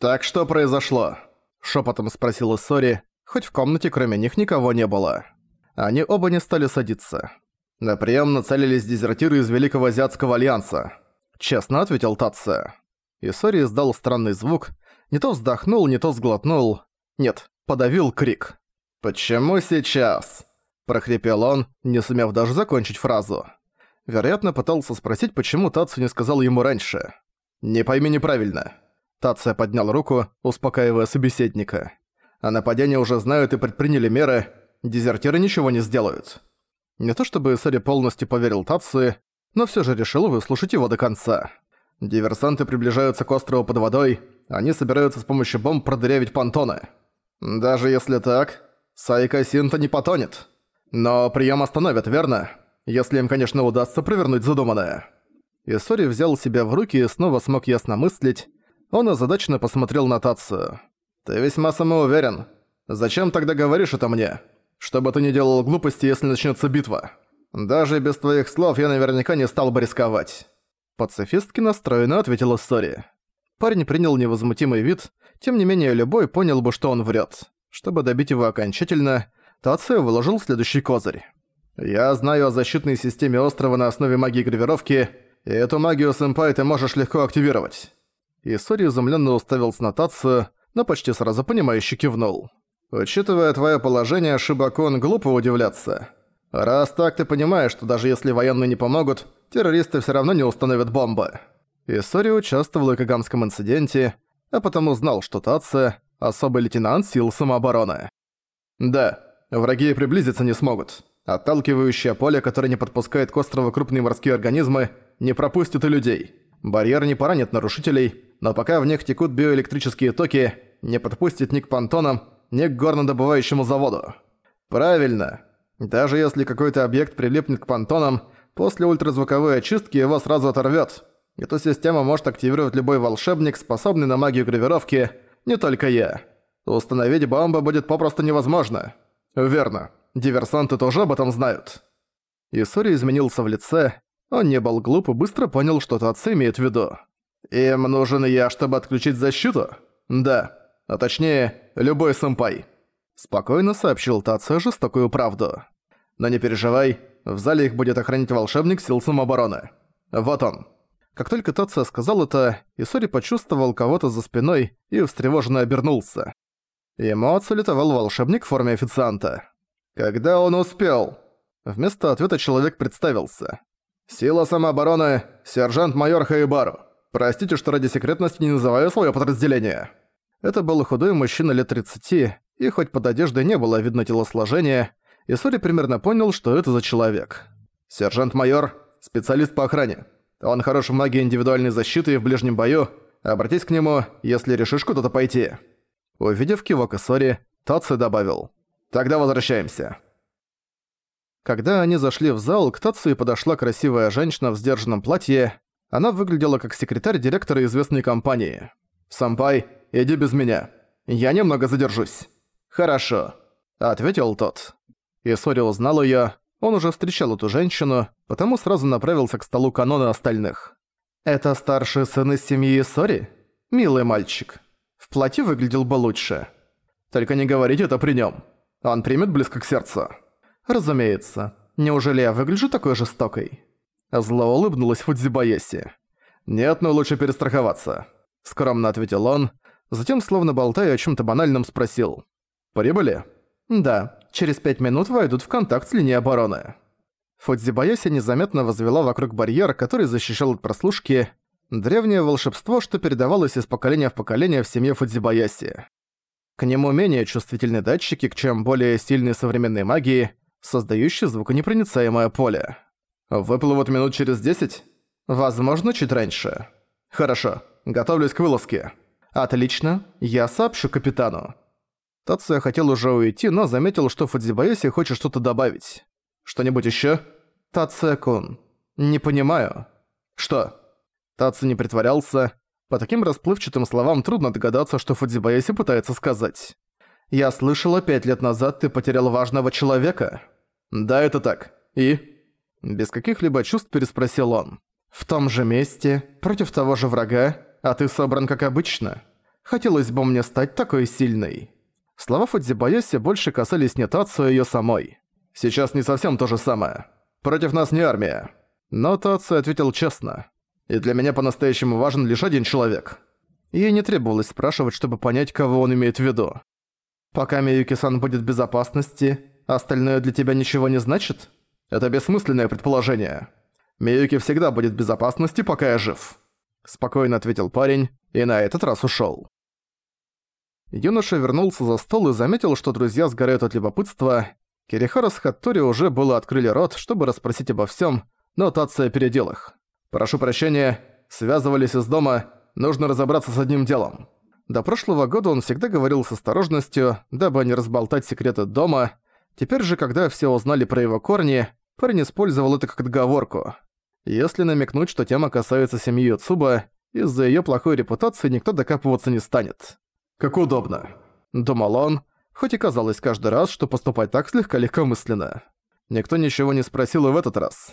«Так что произошло?» – шепотом спросил Исори, хоть в комнате кроме них никого не было. Они оба не стали садиться. На прием нацелились дезертиры из Великого Азиатского Альянса. Честно ответил Тацуя. Исори издал странный звук, не то вздохнул, не то сглотнул. Нет, подавил крик. «Почему сейчас?» – прохрипел он, не сумев даже закончить фразу. Вероятно, пытался спросить, почему Тацуя не сказал ему раньше. «Не пойми неправильно». Тация поднял руку, успокаивая собеседника. «О нападении уже знают и предприняли меры. Дезертиры ничего не сделают». Не то чтобы Сари полностью поверил Тации, но все же решил выслушать его до конца. Диверсанты приближаются к острову под водой, они собираются с помощью бомб продырявить понтоны. Даже если так, Сайка Синта не потонет. Но прием остановят, верно? Если им, конечно, удастся провернуть задуманное. Исори взял себя в руки и снова смог ясно мыслить. Он озадаченно посмотрел на Тацию. «Ты весьма самоуверен. Зачем тогда говоришь это мне? Чтобы ты не делал глупости, если начнется битва. Даже без твоих слов я наверняка не стал бы рисковать». Пацифистки настроенно ответила Сори. Парень принял невозмутимый вид, тем не менее любой понял бы, что он врет. Чтобы добить его окончательно, Тацуя выложил следующий козырь. «Я знаю о защитной системе острова на основе магии гравировки, и эту магию, сэмпай, ты можешь легко активировать». Исори изумленно уставился на Тацую, но почти сразу понимающе кивнул. «Учитывая твое положение, Шиба-кун, глупо удивляться. Раз так ты понимаешь, что даже если военные не помогут, террористы все равно не установят бомбы». Исори участвовал в Йокогамском инциденте, а потом узнал, что Тацуя – особый лейтенант сил самообороны. «Да, враги приблизиться не смогут». Отталкивающее поле, которое не подпускает к острову крупные морские организмы, не пропустит и людей. Барьер не поранит нарушителей, но пока в них текут биоэлектрические токи, не подпустит ни к понтонам, ни к горнодобывающему заводу. Правильно. Даже если какой-то объект прилипнет к понтонам, после ультразвуковой очистки его сразу оторвет. Эту систему может активировать любой волшебник, способный на магию гравировки, не только я. Установить бомбу будет попросту невозможно. Верно. Диверсанты тоже об этом знают». Исори изменился в лице. Он не был глуп и быстро понял, что Татсо имеет в виду. «Им нужен я, чтобы отключить защиту?» «Да. А точнее, любой сэмпай». Спокойно сообщил Татсо жестокую правду. «Но не переживай, в зале их будет охранять волшебник сил самообороны. Вот он». Как только Татсо сказал это, Исори почувствовал кого-то за спиной и встревоженно обернулся. Ему отсалютовал волшебник в форме официанта. «Когда он успел?» Вместо ответа человек представился. «Сила самообороны, сержант-майор Хаибару. Простите, что ради секретности не называю свое подразделение». Это был худой мужчина лет 30, и хоть под одеждой не было видно телосложения, Исори примерно понял, что это за человек. «Сержант-майор, специалист по охране. Он хорош в магии индивидуальной защиты и в ближнем бою. Обратись к нему, если решишь куда-то пойти». Увидев кивок Исори, Таци добавил. Тогда возвращаемся». Когда они зашли в зал, к Тацуи подошла красивая женщина в сдержанном платье. Она выглядела как секретарь директора известной компании. «Сампай, иди без меня. Я немного задержусь». «Хорошо», — ответил тот. Исори узнал её. Он уже встречал эту женщину, потому сразу направился к столу канона остальных. «Это старший сын из семьи Исори? Милый мальчик. В платье выглядел бы лучше. Только не говорите это при нём. Он примет близко к сердцу. Разумеется. Неужели я выгляжу такой жестокой? Зло улыбнулась Фудзибаеси. Нет, но лучше перестраховаться. Скромно ответил он, затем, словно болтая о чем-то банальном, спросил. «Прибыли?» «Да, через пять минут войдут в контакт с линией обороны». Фудзибаяси незаметно возвела вокруг барьер, который защищал от прослушки, древнее волшебство, что передавалось из поколения в поколение в семье Фудзибаяси. К нему менее чувствительны датчики, чем более сильные современные магии, создающие звуконепроницаемое поле. Выплывут минут через десять? Возможно, чуть раньше. Хорошо, готовлюсь к вылазке. Отлично, я сообщу капитану. Тация хотел уже уйти, но заметил, что Фудзибаеси хочет что-то добавить. Что-нибудь ещё? Тация-кун. Не понимаю. Что? Тация не притворялся, по таким расплывчатым словам трудно догадаться, что Фудзибаеси пытается сказать. «Я слышала, пять лет назад ты потерял важного человека». «Да, это так. И?» Без каких-либо чувств переспросил он. «В том же месте, против того же врага, а ты собран как обычно. Хотелось бы мне стать такой сильной. Слова Фудзибаяси больше касались не Тацу и её самой. Сейчас не совсем то же самое. Против нас не армия. Но Тацу ответил честно. И для меня по-настоящему важен лишь один человек. Ей не требовалось спрашивать, чтобы понять, кого он имеет в виду. Пока Миюки-сан будет в безопасности, остальное для тебя ничего не значит? Это бессмысленное предположение. Миюки всегда будет в безопасности, пока я жив. Спокойно ответил парень и на этот раз ушёл. Юноша вернулся за стол и заметил, что друзья сгорают от любопытства. Кирихара с Хаттори уже было открыли рот, чтобы расспросить обо всем, но Тация опередил их. «Прошу прощения, связывались из дома, нужно разобраться с одним делом». До прошлого года он всегда говорил с осторожностью, дабы не разболтать секреты дома. Теперь же, когда все узнали про его корни, парень использовал это как отговорку. Если намекнуть, что тема касается семьи Цуба, из-за её плохой репутации никто докапываться не станет. «Как удобно», — думал он, хоть и казалось каждый раз, что поступать так слегка легкомысленно. Никто ничего не спросил и в этот раз.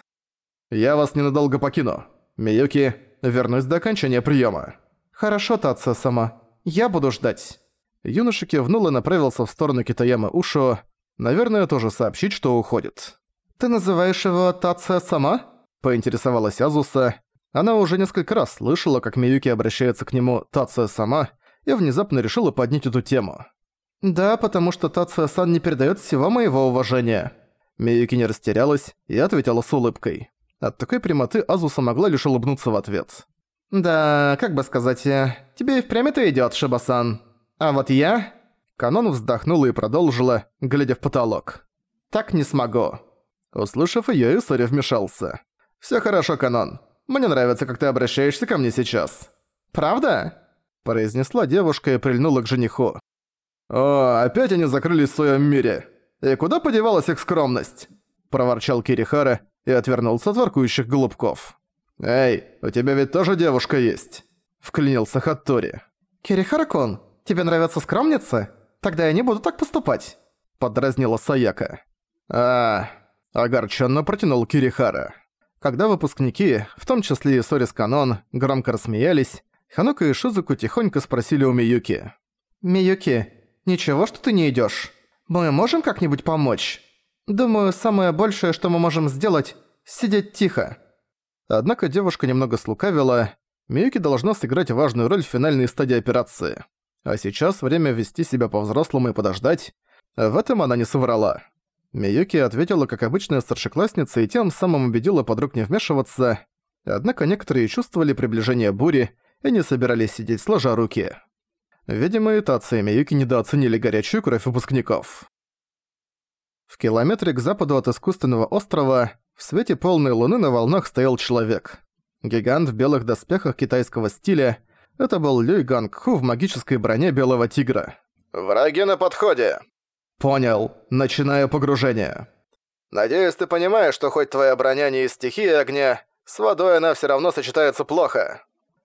«Я вас ненадолго покину. Миюки, вернусь до окончания приёма». «Хорошо, Татса сама. Я буду ждать». Юноша кивнул и направился в сторону Китаямы Ушо, наверное, тоже сообщить, что уходит. «Ты называешь его Татса сама?» – поинтересовалась Азуса. Она уже несколько раз слышала, как Миюки обращается к нему Татса сама, и внезапно решила поднять эту тему. «Да, потому что Татса-сан не передает всего моего уважения». Миюки не растерялась и ответила с улыбкой. От такой прямоты Азуса могла лишь улыбнуться в ответ. «Да, как бы сказать, э, тебе и впрямь это идёт, Шибасан. А вот я...» Канон вздохнула и продолжила, глядя в потолок. «Так не смогу». Услышав её, Исори вмешался. «Всё хорошо, Канон. Мне нравится, как ты обращаешься ко мне сейчас». «Правда?» произнесла девушка и прильнула к жениху. «О, опять они закрылись в своём мире. И куда подевалась их скромность?» проворчал Кирихара и отвернулся от воркующих голубков. «Эй, у тебя ведь тоже девушка есть?» – вклинился Хаттори. «Кирихара-кун, тебе нравятся скромницы? Тогда я не буду так поступать», – подразнила Саяка. «А, огорченно протянул Кирихара. Когда выпускники, в том числе и Сорис Канон, громко рассмеялись, Ханока и Шизуку тихонько спросили у Миюки. «Миюки, ничего, что ты не идёшь? Мы можем как-нибудь помочь? Думаю, самое большее, что мы можем сделать – сидеть тихо». Однако девушка немного слукавила. Миюки должна сыграть важную роль в финальной стадии операции. А сейчас время вести себя по-взрослому и подождать. В этом она не соврала. Миюки ответила как обычная старшеклассница и тем самым убедила подруг не вмешиваться. Однако некоторые чувствовали приближение бури и не собирались сидеть сложа руки. Видимо, и Таци и Миюки недооценили горячую кровь выпускников. В километре к западу от искусственного острова в свете полной луны на волнах стоял человек. Гигант в белых доспехах китайского стиля. Это был Люй Ганг Ху в магической броне белого тигра. «Враги на подходе!» «Понял. Начинаю погружение». «Надеюсь, ты понимаешь, что хоть твоя броня не из стихии огня, с водой она все равно сочетается плохо».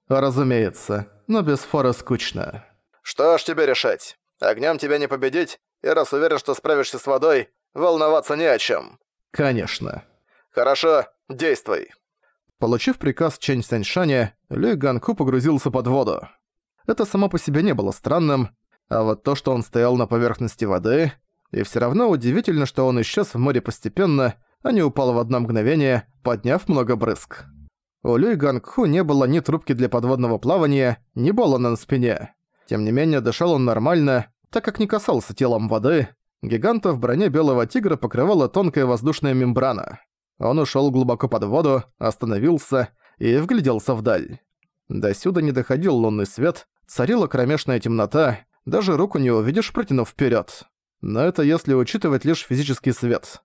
«Разумеется, но без фора скучно». «Что ж тебе решать? Огнем тебя не победить, и раз уверен, что справишься с водой, волноваться не о чем». «Конечно». «Хорошо, действуй». Получив приказ Чэнь Сяньшаня, Лю Ганку погрузился под воду. Это само по себе не было странным, а вот то, что он стоял на поверхности воды, и все равно удивительно, что он исчез в море постепенно, а не упал в одно мгновение, подняв много брызг. У Люй Гангху не было ни трубки для подводного плавания, ни баллона на спине. Тем не менее, дышал он нормально, так как не касался телом воды. Гиганта в броне белого тигра покрывала тонкая воздушная мембрана. Он ушел глубоко под воду, остановился и вгляделся вдаль. До сюда не доходил лунный свет, царила кромешная темнота, даже руку не увидишь, протянув вперед. Но это если учитывать лишь физический свет.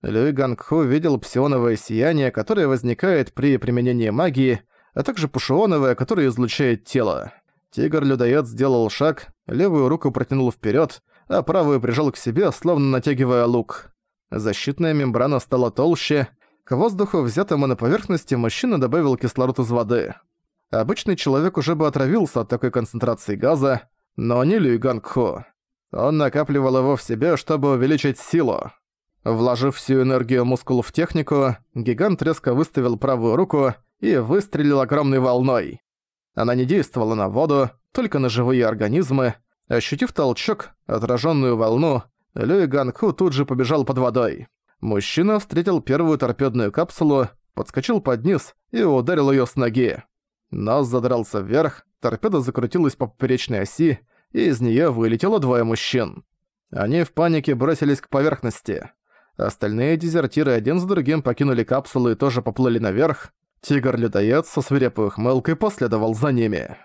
Люй Гангху видел псионовое сияние, которое возникает при применении магии, а также пушионовое, которое излучает тело. Тигр-людоед сделал шаг, левую руку протянул вперед, а правую прижал к себе, словно натягивая лук. Защитная мембрана стала толще, к воздуху, взятому на поверхности, мужчина добавил кислород из воды. Обычный человек уже бы отравился от такой концентрации газа, но не Люй Гангху. Он накапливал его в себе, чтобы увеличить силу. Вложив всю энергию мускулов в технику, гигант резко выставил правую руку и выстрелил огромной волной. Она не действовала на воду, только на живые организмы. Ощутив толчок, отраженную волну, Лю Ганху тут же побежал под водой. Мужчина встретил первую торпедную капсулу, подскочил под низ и ударил ее с ноги. Нос задрался вверх, торпеда закрутилась по поперечной оси, и из нее вылетело двое мужчин. Они в панике бросились к поверхности. Остальные дезертиры один за другим покинули капсулы и тоже поплыли наверх. Тигр-людоед со свирепой ухмылкой последовал за ними.